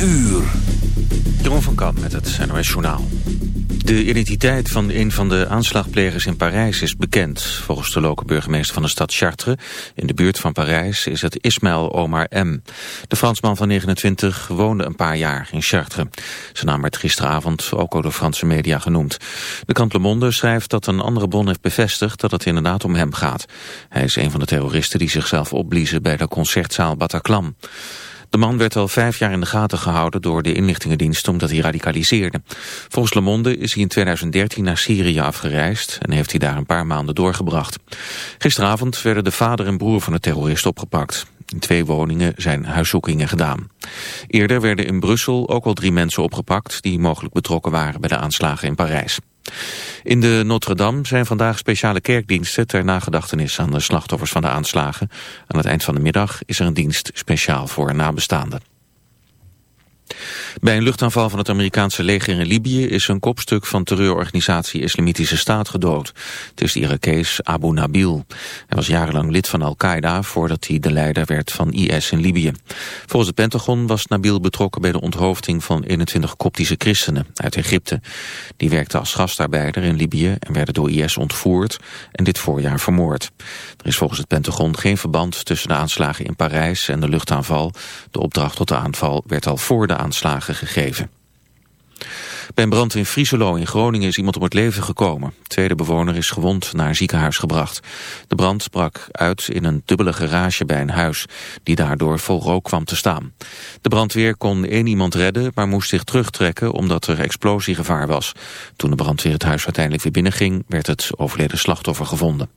uur. Jeroen van Kamp met het NOS Journaal. De identiteit van een van de aanslagplegers in Parijs is bekend. Volgens de lokale burgemeester van de stad Chartres, in de buurt van Parijs, is het Ismaël Omar M. De Fransman van 29 woonde een paar jaar in Chartres. Zijn naam werd gisteravond ook door Franse media genoemd. De krant schrijft dat een andere bron heeft bevestigd dat het inderdaad om hem gaat. Hij is een van de terroristen die zichzelf opbliezen bij de concertzaal Bataclan. De man werd al vijf jaar in de gaten gehouden door de inlichtingendienst omdat hij radicaliseerde. Volgens Le Monde is hij in 2013 naar Syrië afgereisd en heeft hij daar een paar maanden doorgebracht. Gisteravond werden de vader en broer van de terrorist opgepakt. In twee woningen zijn huiszoekingen gedaan. Eerder werden in Brussel ook al drie mensen opgepakt die mogelijk betrokken waren bij de aanslagen in Parijs. In de Notre-Dame zijn vandaag speciale kerkdiensten ter nagedachtenis aan de slachtoffers van de aanslagen. Aan het eind van de middag is er een dienst speciaal voor nabestaanden. Bij een luchtaanval van het Amerikaanse leger in Libië is een kopstuk van terreurorganisatie Islamitische Staat gedood. Het is de Irakees Abu Nabil. Hij was jarenlang lid van Al-Qaeda voordat hij de leider werd van IS in Libië. Volgens het Pentagon was Nabil betrokken bij de onthoofding van 21 koptische christenen uit Egypte. Die werkten als gastarbeider in Libië en werden door IS ontvoerd en dit voorjaar vermoord. Er is volgens het Pentagon geen verband tussen de aanslagen in Parijs en de luchtaanval. De opdracht tot de aanval werd al voor de aanslagen gegeven. Bij een brand in Frieselo in Groningen is iemand om het leven gekomen. De tweede bewoner is gewond naar een ziekenhuis gebracht. De brand brak uit in een dubbele garage bij een huis... die daardoor vol rook kwam te staan. De brandweer kon één iemand redden, maar moest zich terugtrekken... omdat er explosiegevaar was. Toen de brandweer het huis uiteindelijk weer binnenging... werd het overleden slachtoffer gevonden.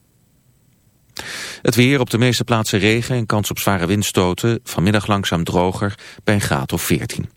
Het weer op de meeste plaatsen regen en kans op zware windstoten. Vanmiddag langzaam droger bij een graad of 14.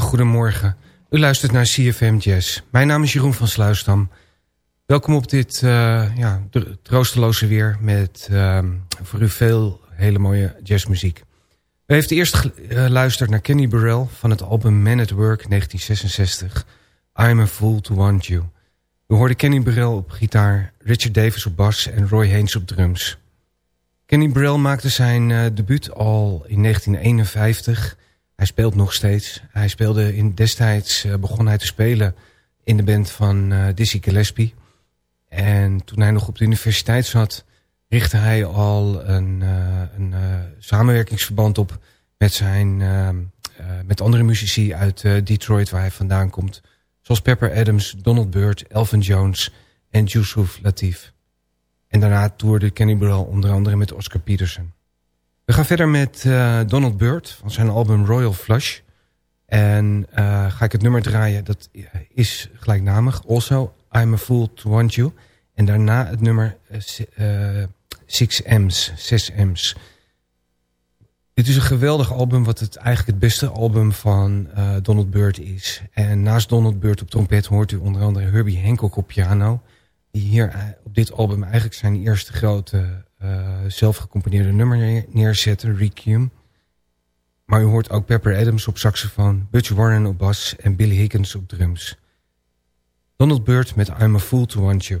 Goedemorgen. U luistert naar CFM Jazz. Mijn naam is Jeroen van Sluisdam. Welkom op dit uh, ja, troosteloze weer met uh, voor u veel hele mooie jazzmuziek. U heeft eerst geluisterd naar Kenny Burrell van het album Man at Work 1966. I'm a Fool to Want You. We hoorden Kenny Burrell op gitaar, Richard Davis op bas en Roy Haynes op drums. Kenny Burrell maakte zijn uh, debuut al in 1951 hij speelt nog steeds. Hij speelde in, destijds uh, begon hij te spelen in de band van uh, Dizzy Gillespie. En toen hij nog op de universiteit zat, richtte hij al een, uh, een samenwerkingsverband op met, zijn, met andere muzici uit Detroit waar hij vandaan komt. Zoals Pepper Adams, Donald Byrd, Elvin Jones en Yusuf Latif. En daarna toerde Kenny Burrell onder andere met Oscar Peterson. We gaan verder met uh, Donald Byrd van zijn album Royal Flush. En uh, ga ik het nummer draaien, dat is gelijknamig. Also, I'm a Fool to Want You. En daarna het nummer uh, Six M's, 6 M's. Dit is een geweldig album, wat het eigenlijk het beste album van Donald Byrd is. En naast Donald Byrd op trompet hoort u onder andere Herbie Hancock op piano. Die hier op dit album eigenlijk zijn eerste grote zelf gecomponeerde nummer neerzetten, Requiem. Maar u hoort ook Pepper Adams op saxofoon, Butch Warren op bas en Billy Higgins op drums. Donald Byrd met I'm a Fool to Want You.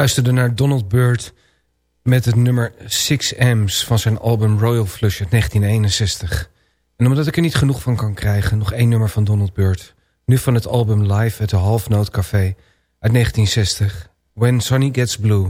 Luisterde naar Donald Byrd met het nummer Six M's van zijn album Royal Flush uit 1961. En omdat ik er niet genoeg van kan krijgen, nog één nummer van Donald Byrd. Nu van het album Live at the Half Note Café uit 1960. When Sonny Gets Blue.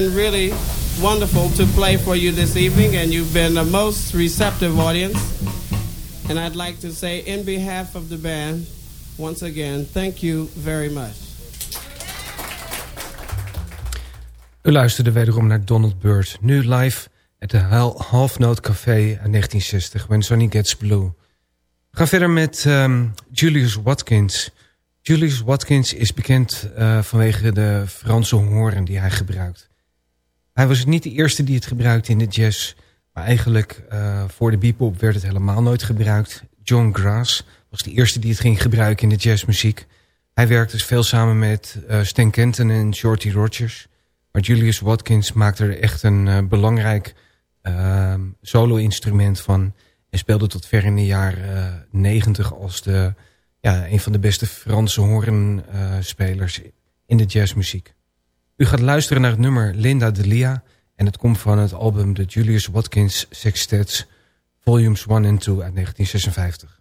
Been really wonderful to play for you this evening, and you've been the most receptive audience. And I'd like to say, in behalf of the band, once again, thank you very much. U luisterde wederom naar Donald Byrd, nu live at de Half Note Café in 1960, When Sonny Gets Blue. We gaan verder met um, Julius Watkins. Julius Watkins is bekend uh, vanwege de Franse horen die hij gebruikt. Hij was niet de eerste die het gebruikte in de jazz... maar eigenlijk uh, voor de bebop werd het helemaal nooit gebruikt. John Grass was de eerste die het ging gebruiken in de jazzmuziek. Hij werkte dus veel samen met uh, Stan Kenton en Shorty Rogers... Maar Julius Watkins maakte er echt een uh, belangrijk uh, solo-instrument van. En speelde tot ver in de jaren negentig als de, ja, een van de beste Franse hoornspelers in de jazzmuziek. U gaat luisteren naar het nummer Linda Delia. En het komt van het album de Julius Watkins Sextets Volumes 1 en 2 uit 1956.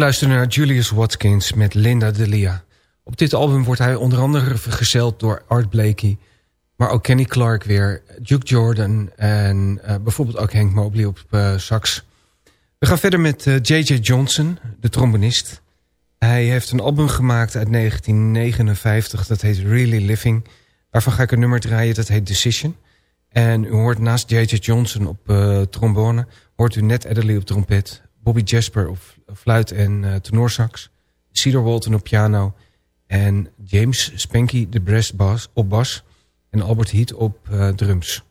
U luistert naar Julius Watkins met Linda Delia. Op dit album wordt hij onder andere vergezeld door Art Blakey... maar ook Kenny Clark weer, Duke Jordan... en uh, bijvoorbeeld ook Hank Mobley op uh, sax. We gaan verder met J.J. Uh, Johnson, de trombonist. Hij heeft een album gemaakt uit 1959, dat heet Really Living... Waarvan ga ik een nummer draaien, dat heet Decision. En u hoort naast J.J. Johnson op uh, trombone... hoort u Ned Adderley op trompet... Bobby Jasper op fluit en uh, tenorsax... Cedar Walton op piano... en James Spanky de brass bas, op bas... en Albert Heat op uh, drums.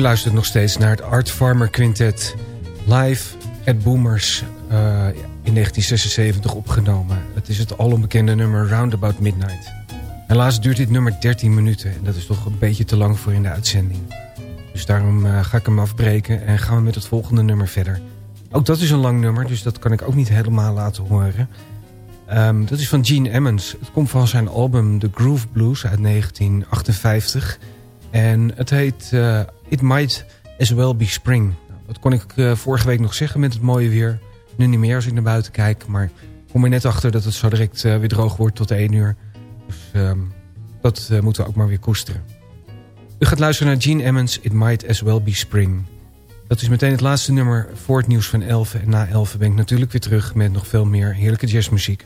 U luistert nog steeds naar het Art Farmer Quintet live at Boomers uh, in 1976 opgenomen. Het is het alombekende nummer Roundabout Midnight. Helaas duurt dit nummer 13 minuten en dat is toch een beetje te lang voor in de uitzending. Dus daarom uh, ga ik hem afbreken en gaan we met het volgende nummer verder. Ook dat is een lang nummer, dus dat kan ik ook niet helemaal laten horen. Um, dat is van Gene Emmons. Het komt van zijn album The Groove Blues uit 1958. En het heet uh, It Might As Well Be Spring. Dat kon ik uh, vorige week nog zeggen met het mooie weer. Nu niet meer als ik naar buiten kijk. Maar kom er net achter dat het zo direct uh, weer droog wordt tot 1 uur. Dus um, dat moeten we ook maar weer koesteren. U gaat luisteren naar Gene Emmons, It Might As Well Be Spring. Dat is meteen het laatste nummer voor het nieuws van 11. En na 11 ben ik natuurlijk weer terug met nog veel meer heerlijke jazzmuziek.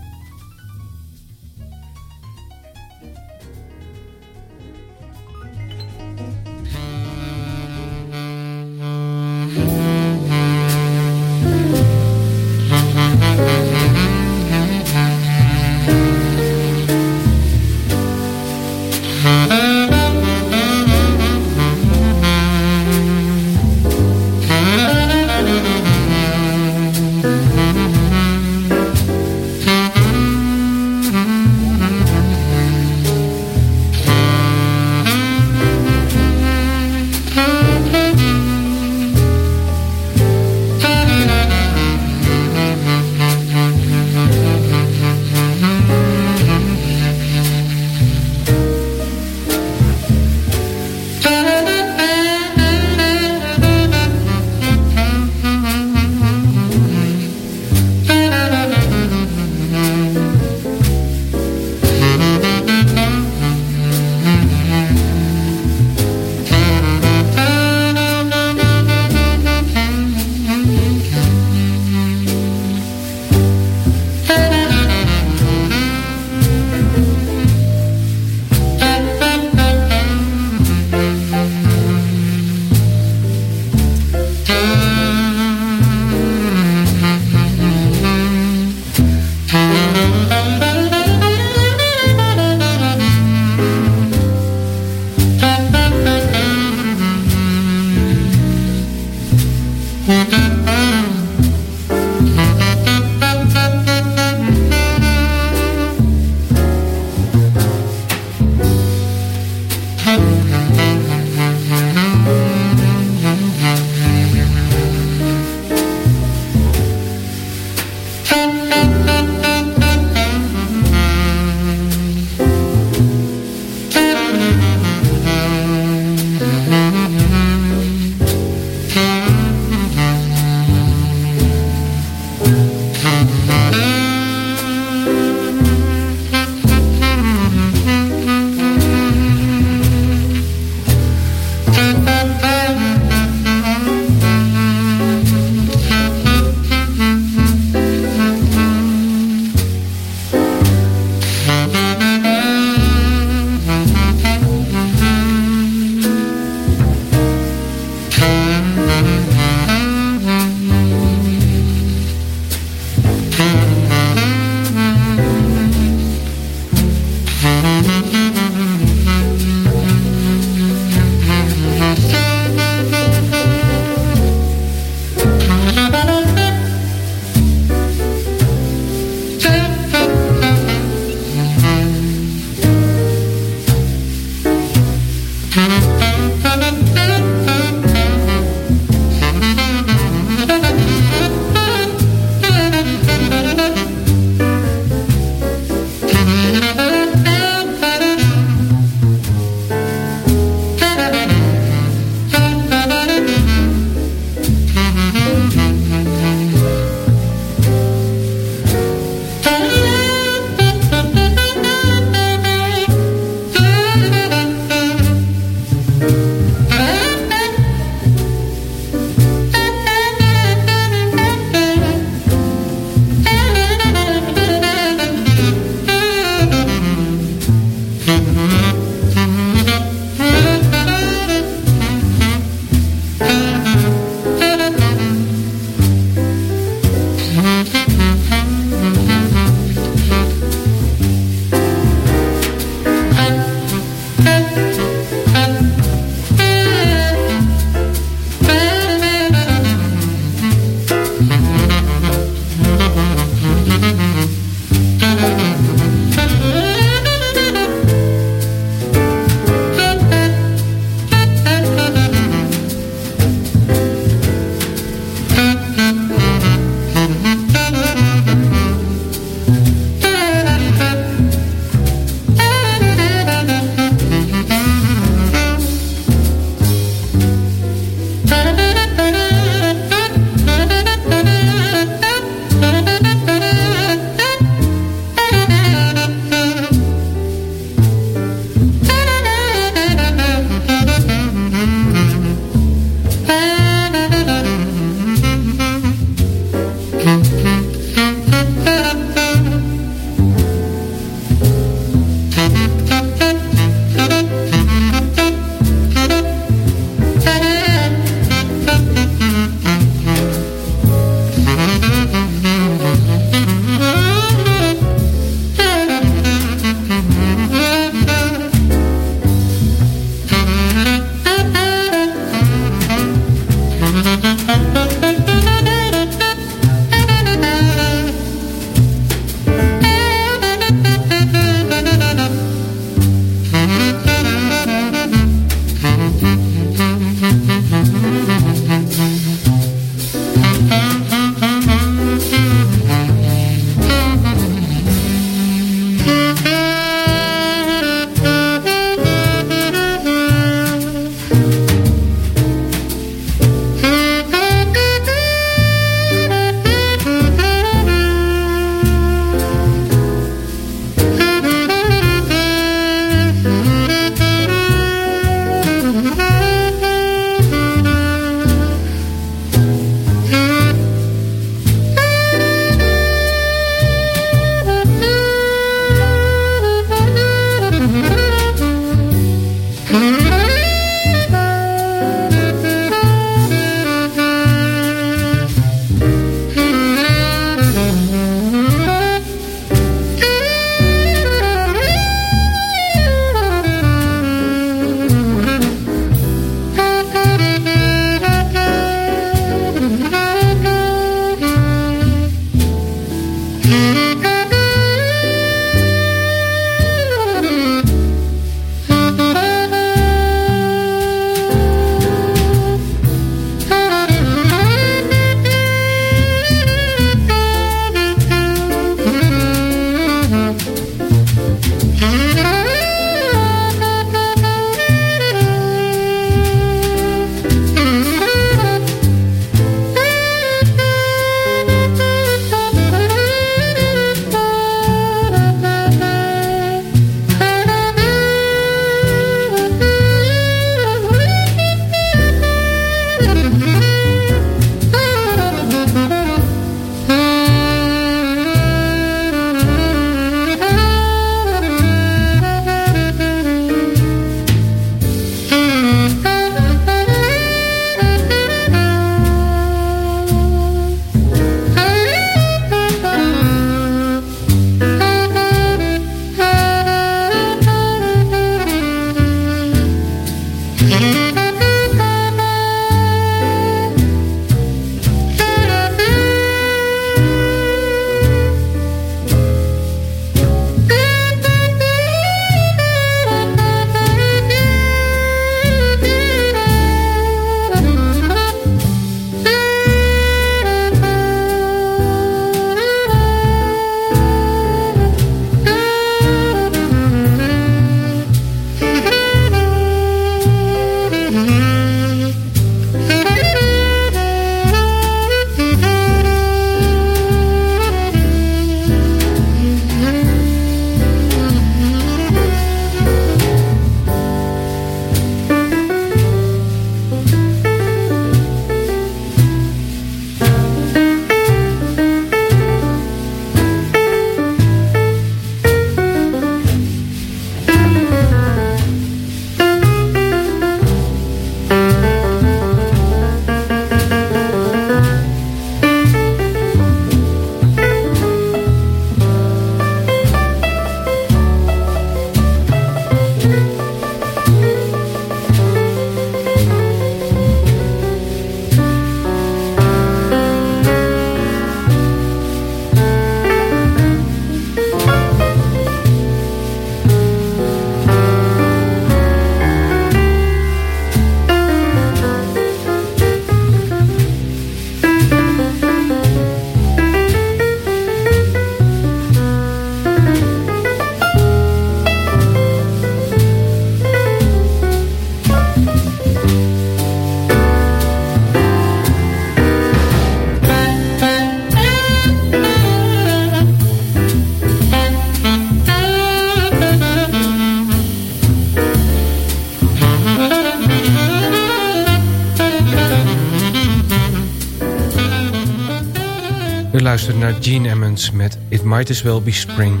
Gene Emmons met It Might As Well Be Spring.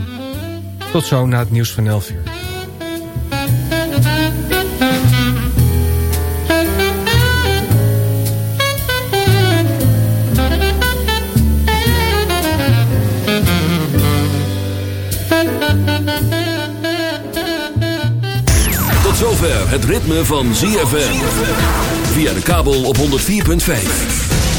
Tot zo na het nieuws van 11 uur. Tot zover het ritme van ZFM. Via de kabel op 104.5.